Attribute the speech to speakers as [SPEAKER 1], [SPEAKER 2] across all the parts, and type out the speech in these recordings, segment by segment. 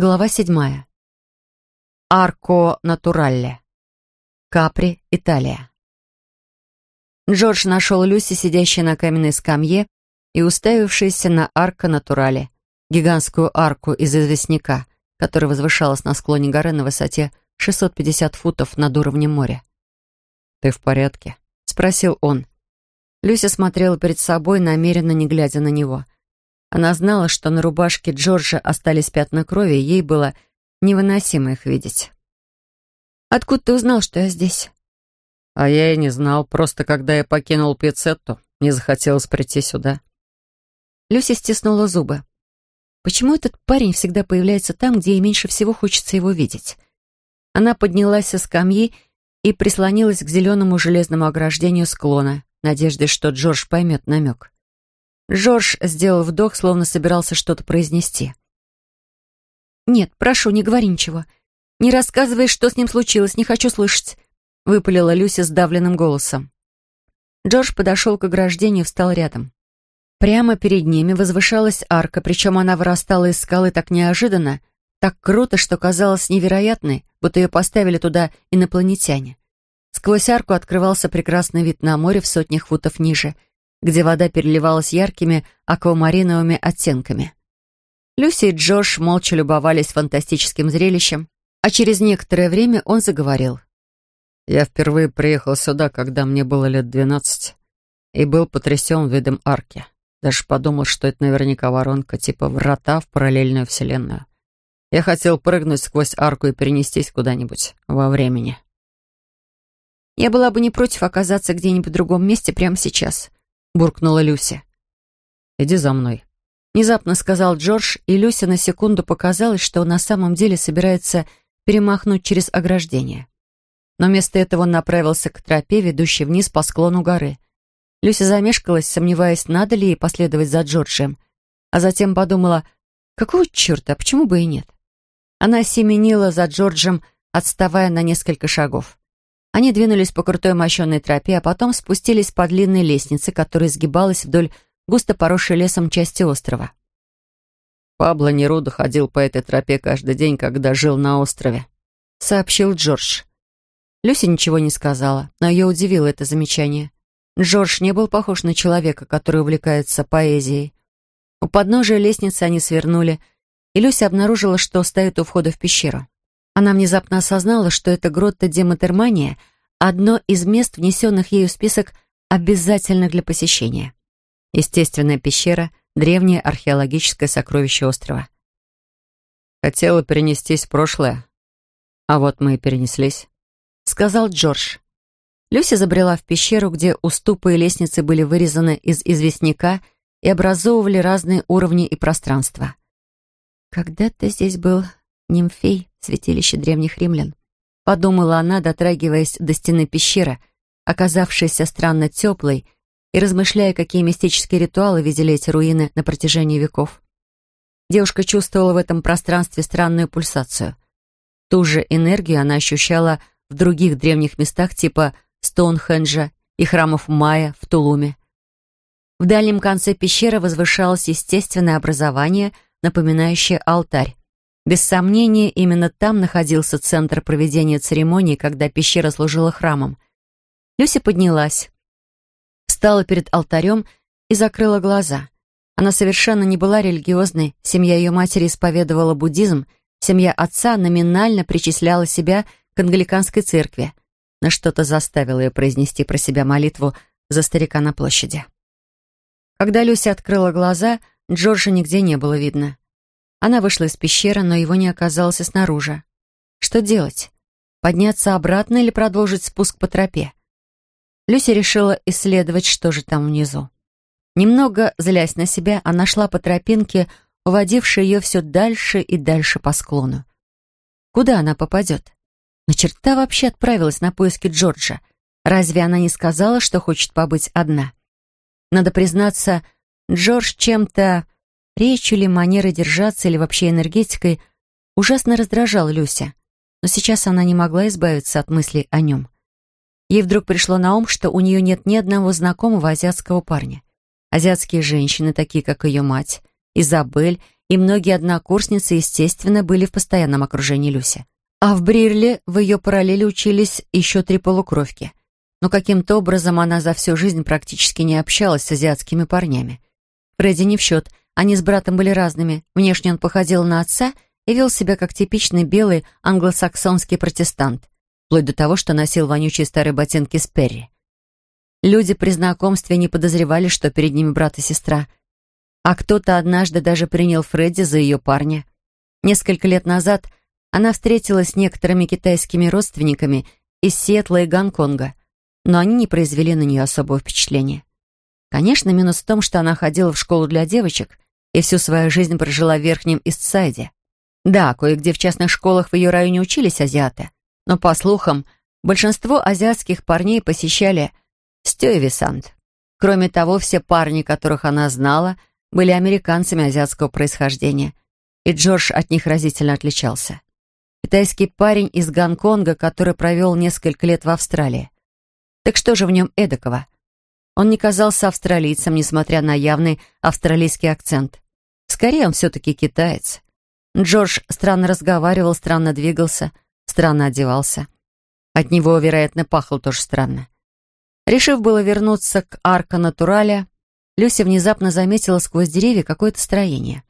[SPEAKER 1] Глава седьмая. Арко Натуралле. Капри, Италия. Джордж нашел Люси, сидящей на каменной скамье и уставившейся на Арко Натурале, гигантскую арку из известняка, которая возвышалась на склоне горы на высоте 650 футов над уровнем моря. «Ты в порядке?» — спросил он. Люся смотрела перед собой, намеренно не глядя на него — она знала, что на рубашке Джорджа остались пятна крови, и ей было невыносимо их видеть. «Откуда ты узнал, что я здесь?»
[SPEAKER 2] «А я и не знал. Просто когда я покинул Пиццетту, мне захотелось прийти сюда».
[SPEAKER 1] Люся стиснула зубы. «Почему этот парень всегда появляется там, где ей меньше всего хочется его видеть?» Она поднялась со скамьи и прислонилась к зеленому железному ограждению склона, надеждой, что Джордж поймет намек. Жорж сделал вдох, словно собирался что-то произнести. «Нет, прошу, не говори ничего. Не рассказывай, что с ним случилось, не хочу слышать», — выпалила Люся сдавленным голосом. Джордж подошел к ограждению и встал рядом. Прямо перед ними возвышалась арка, причем она вырастала из скалы так неожиданно, так круто, что казалось невероятной, будто ее поставили туда инопланетяне. Сквозь арку открывался прекрасный вид на море в сотнях футов ниже — где вода переливалась яркими аквамариновыми оттенками. Люси и Джош молча любовались фантастическим зрелищем, а через некоторое время он заговорил.
[SPEAKER 2] «Я впервые приехал сюда, когда мне было лет двенадцать, и был потрясен видом арки. Даже подумал, что это наверняка воронка, типа врата в параллельную вселенную. Я хотел прыгнуть сквозь арку и перенестись куда-нибудь во времени».
[SPEAKER 1] «Я была бы не против оказаться где-нибудь в другом месте прямо сейчас», буркнула Люся.
[SPEAKER 2] «Иди за мной», — внезапно сказал Джордж, и Люся на секунду показалось, что он на самом деле собирается перемахнуть через ограждение. Но вместо этого он направился к тропе, ведущей вниз по склону горы. Люся замешкалась, сомневаясь, надо ли ей последовать за Джорджем, а затем подумала, какого черта, почему бы и нет? Она семенила за Джорджем, отставая на несколько шагов. Они двинулись по крутой мощенной тропе, а потом спустились по длинной лестнице, которая сгибалась вдоль густо поросшей лесом части острова. «Пабло Неруда ходил по этой тропе каждый день, когда жил на острове», — сообщил Джордж.
[SPEAKER 1] Люси ничего не сказала, но ее удивило это замечание. Джордж не был похож на человека, который увлекается поэзией. У подножия лестницы они свернули, и Люся обнаружила, что стоит у входа в пещеру. Она внезапно осознала, что это гротта Дематермания — одно из мест, внесенных ею в список обязательных для посещения. Естественная пещера — древнее археологическое сокровище острова.
[SPEAKER 2] «Хотела перенестись в прошлое, а вот мы и перенеслись», —
[SPEAKER 1] сказал Джордж. Люся забрела в пещеру, где уступы и лестницы были вырезаны из известняка и образовывали разные уровни и пространства. «Когда-то здесь был нимфей, святилище древних римлян. Подумала она, дотрагиваясь до стены пещеры, оказавшейся странно теплой, и размышляя, какие мистические ритуалы видели эти руины на протяжении веков. Девушка чувствовала в этом пространстве странную пульсацию. Ту же энергию она ощущала в других древних местах типа Стоунхенджа и храмов Майя в Тулуме. В дальнем конце пещеры возвышалось естественное образование, напоминающее алтарь. Без сомнения, именно там находился центр проведения церемонии, когда пещера служила храмом. Люся поднялась, встала перед алтарем и закрыла глаза. Она совершенно не была религиозной, семья ее матери исповедовала буддизм, семья отца номинально причисляла себя к англиканской церкви, но что-то заставило ее произнести про себя молитву за старика на площади. Когда Люся открыла глаза, Джорджа нигде не было видно. Она вышла из пещеры, но его не оказалось снаружи. Что делать? Подняться обратно или продолжить спуск по тропе? Люся решила исследовать, что же там внизу. Немного злясь на себя, она шла по тропинке, уводившей ее все дальше и дальше по склону. Куда она попадет? На черта вообще отправилась на поиски Джорджа. Разве она не сказала, что хочет побыть одна? Надо признаться, Джордж чем-то речью ли, манерой держаться или вообще энергетикой, ужасно раздражал Люся. Но сейчас она не могла избавиться от мыслей о нем. Ей вдруг пришло на ум, что у нее нет ни одного знакомого азиатского парня. Азиатские женщины, такие как ее мать, Изабель и многие однокурсницы, естественно, были в постоянном окружении Люси. А в Брирле в ее параллели учились еще три полукровки. Но каким-то образом она за всю жизнь практически не общалась с азиатскими парнями. Фредди не в счет, они с братом были разными. Внешне он походил на отца и вел себя как типичный белый англосаксонский протестант, вплоть до того, что носил вонючие старые ботинки с Перри. Люди при знакомстве не подозревали, что перед ними брат и сестра. А кто-то однажды даже принял Фредди за ее парня. Несколько лет назад она встретилась с некоторыми китайскими родственниками из Сиэтла и Гонконга, но они не произвели на нее особого впечатления. Конечно, минус в том, что она ходила в школу для девочек и всю свою жизнь прожила в Верхнем Истсайде. Да, кое-где в частных школах в ее районе учились азиаты, но, по слухам, большинство азиатских парней посещали Стюэвисант. Кроме того, все парни, которых она знала, были американцами азиатского происхождения, и Джордж от них разительно отличался. Китайский парень из Гонконга, который провел несколько лет в Австралии. Так что же в нем эдакого? Он не казался австралийцем, несмотря на явный австралийский акцент. Скорее, он все-таки китаец. Джордж странно разговаривал, странно двигался, странно одевался. От него, вероятно, пахло тоже странно. Решив было вернуться к Арка Натурале, Люся внезапно заметила сквозь деревья какое-то строение.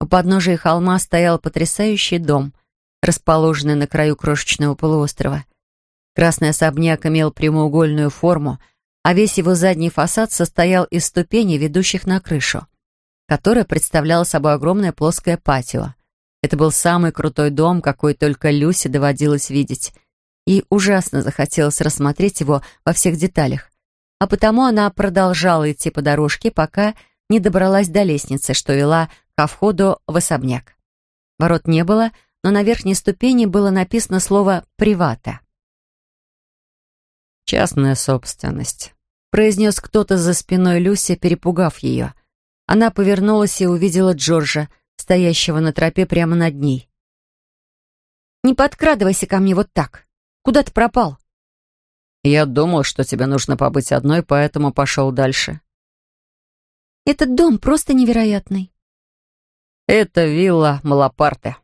[SPEAKER 1] У подножия холма стоял потрясающий дом, расположенный на краю крошечного полуострова. Красный особняк имел прямоугольную форму, а весь его задний фасад состоял из ступеней, ведущих на крышу, которая представляла собой огромное плоское патио. Это был самый крутой дом, какой только Люсе доводилось видеть, и ужасно захотелось рассмотреть его во всех деталях. А потому она продолжала идти по дорожке, пока не добралась до лестницы, что вела ко входу в особняк. Ворот не было, но на верхней ступени было написано слово «привата».
[SPEAKER 2] «Частная собственность», — произнес кто-то за спиной Люси, перепугав ее. Она повернулась и увидела Джорджа, стоящего на тропе прямо над ней.
[SPEAKER 1] «Не подкрадывайся ко мне вот так. Куда ты пропал?»
[SPEAKER 2] «Я думал, что тебе нужно побыть одной, поэтому пошел дальше».
[SPEAKER 1] «Этот дом просто невероятный».
[SPEAKER 2] «Это вилла Малапарте»,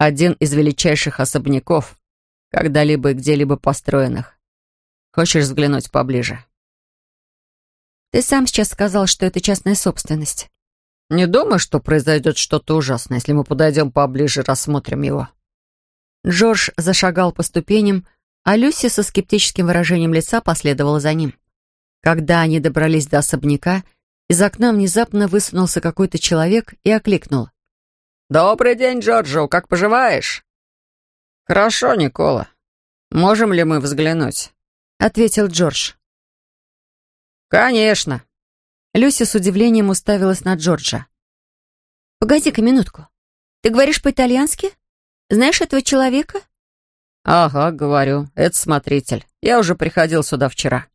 [SPEAKER 2] один из величайших особняков, когда-либо и где-либо построенных. Хочешь взглянуть поближе?»
[SPEAKER 1] «Ты сам сейчас сказал, что это частная собственность».
[SPEAKER 2] «Не думаю, что произойдет что-то ужасное, если мы подойдем поближе, рассмотрим его».
[SPEAKER 1] Джордж зашагал по ступеням, а Люси со скептическим выражением лица последовала за ним. Когда они добрались до особняка, из окна внезапно высунулся какой-то человек и окликнул.
[SPEAKER 2] «Добрый день, Джорджо, как поживаешь?» «Хорошо, Никола. Можем ли мы взглянуть?» — ответил Джордж. «Конечно».
[SPEAKER 1] Люся с удивлением уставилась на Джорджа. «Погоди-ка минутку. Ты говоришь по-итальянски? Знаешь этого человека?»
[SPEAKER 2] «Ага, говорю. Это смотритель. Я уже приходил сюда вчера».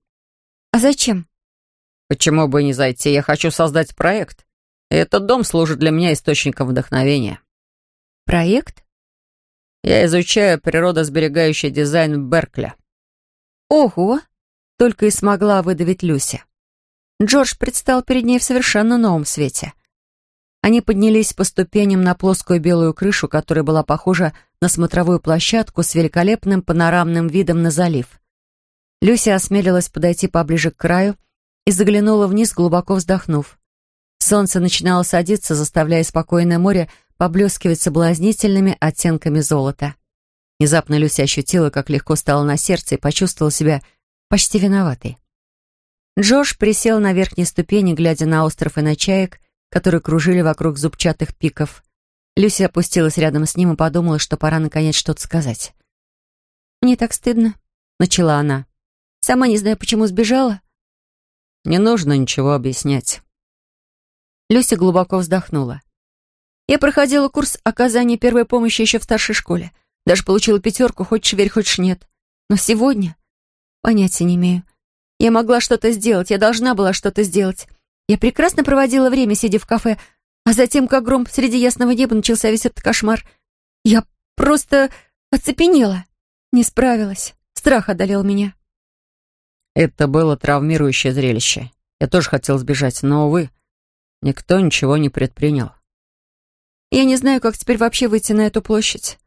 [SPEAKER 1] «А зачем?»
[SPEAKER 2] «Почему бы не зайти? Я хочу создать проект. Этот дом служит для меня источником вдохновения.
[SPEAKER 1] Проект?
[SPEAKER 2] Я изучаю природосберегающий дизайн в Беркли.
[SPEAKER 1] Ого! Только и смогла выдавить Люся. Джордж предстал перед ней в совершенно новом свете. Они поднялись по ступеням на плоскую белую крышу, которая была похожа на смотровую площадку с великолепным панорамным видом на залив. Люся осмелилась подойти поближе к краю и заглянула вниз, глубоко вздохнув. Солнце начинало садиться, заставляя спокойное море поблескивать соблазнительными оттенками золота. Внезапно Люся ощутила, как легко стало на сердце и почувствовала себя почти виноватой. Джош присел на верхней ступени, глядя на остров и на чаек, которые кружили вокруг зубчатых пиков. Люся опустилась рядом с ним и подумала, что пора наконец что-то сказать. «Мне так стыдно», — начала она. «Сама не знаю, почему сбежала».
[SPEAKER 2] «Не нужно ничего объяснять».
[SPEAKER 1] Люся глубоко вздохнула. «Я проходила курс оказания первой помощи еще в старшей школе. Даже получила пятерку, хочешь верь, хочешь нет. Но сегодня... Понятия не имею. Я могла что-то сделать, я должна была что-то сделать. Я прекрасно проводила время, сидя в кафе, а затем, как гром среди ясного неба, начался весь этот кошмар. Я просто оцепенела. Не справилась. Страх одолел меня.
[SPEAKER 2] Это было травмирующее зрелище. Я тоже хотел сбежать, но, увы, Никто ничего не предпринял.
[SPEAKER 1] Я не знаю, как теперь вообще выйти на эту площадь.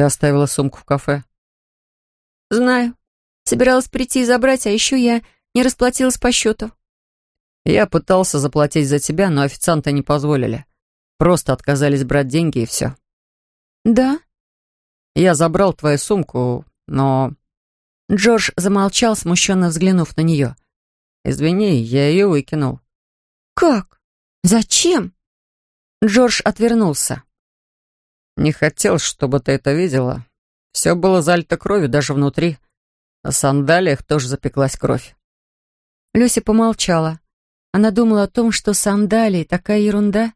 [SPEAKER 2] Ты оставила сумку в кафе?
[SPEAKER 1] Знаю. Собиралась прийти и забрать, а еще я не расплатилась по счету.
[SPEAKER 2] Я пытался заплатить за тебя, но официанты не позволили. Просто отказались брать деньги и все.
[SPEAKER 1] Да?
[SPEAKER 2] Я забрал твою сумку, но...
[SPEAKER 1] Джордж замолчал, смущенно взглянув на нее.
[SPEAKER 2] Извини, я ее выкинул.
[SPEAKER 1] Как? Зачем? Джордж отвернулся.
[SPEAKER 2] Не хотел, чтобы ты это видела. Все было залито кровью даже внутри. На сандалиях тоже запеклась кровь.
[SPEAKER 1] Люся помолчала. Она думала о том, что сандалии — такая ерунда.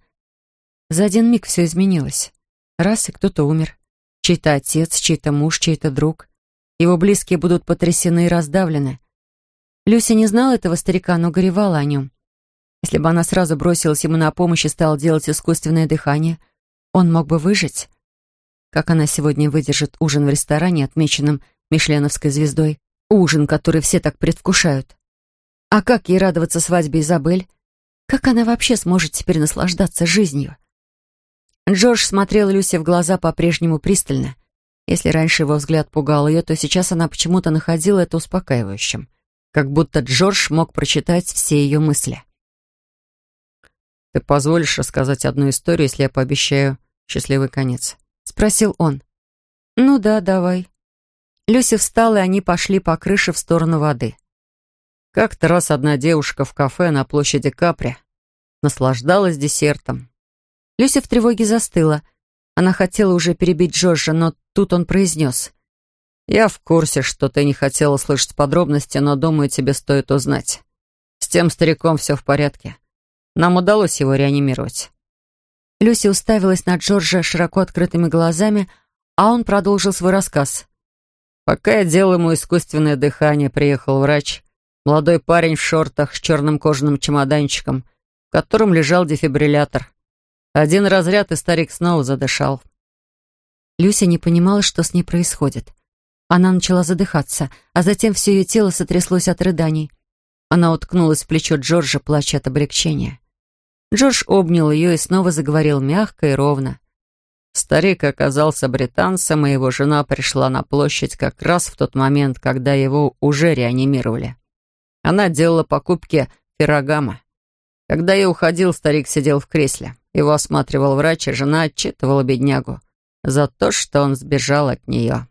[SPEAKER 1] За один миг все изменилось. Раз и кто-то умер. Чей-то отец, чей-то муж, чей-то друг. Его близкие будут потрясены и раздавлены. Люся не знала этого старика, но горевала о нем. Если бы она сразу бросилась ему на помощь и стала делать искусственное дыхание, он мог бы выжить. Как она сегодня выдержит ужин в ресторане, отмеченном Мишленовской звездой? Ужин, который все так предвкушают. А как ей радоваться свадьбе Изабель? Как она вообще сможет теперь наслаждаться жизнью? Джордж смотрел Люси в глаза по-прежнему пристально. Если раньше его взгляд пугал ее, то сейчас она почему-то находила это успокаивающим. Как будто Джордж мог прочитать все ее мысли.
[SPEAKER 2] «Ты позволишь рассказать одну историю, если я пообещаю счастливый конец?»
[SPEAKER 1] — спросил он. «Ну да, давай». Люся встала, и они пошли по крыше в сторону воды.
[SPEAKER 2] Как-то раз одна девушка в кафе на площади Капри наслаждалась десертом.
[SPEAKER 1] Люся в тревоге застыла. Она хотела уже перебить Джорджа, но тут он произнес.
[SPEAKER 2] «Я в курсе, что ты не хотела слышать подробности, но думаю, тебе стоит узнать. С тем стариком все в порядке. Нам удалось его реанимировать».
[SPEAKER 1] Люси уставилась на Джорджа широко открытыми глазами, а он продолжил свой рассказ.
[SPEAKER 2] «Пока я делал ему искусственное дыхание, приехал врач, молодой парень в шортах с черным кожаным чемоданчиком, в котором лежал дефибриллятор. Один разряд, и старик снова задышал».
[SPEAKER 1] Люся не понимала, что с ней происходит. Она начала задыхаться, а затем все ее тело сотряслось от рыданий. Она уткнулась в плечо Джорджа, плача от облегчения. Джордж обнял ее и снова заговорил мягко и ровно.
[SPEAKER 2] Старик оказался британцем, и его жена пришла на площадь как раз в тот момент, когда его уже реанимировали. Она делала покупки Феррагама. Когда я уходил, старик сидел в кресле. Его осматривал врач, и жена отчитывала беднягу за то, что он сбежал от нее.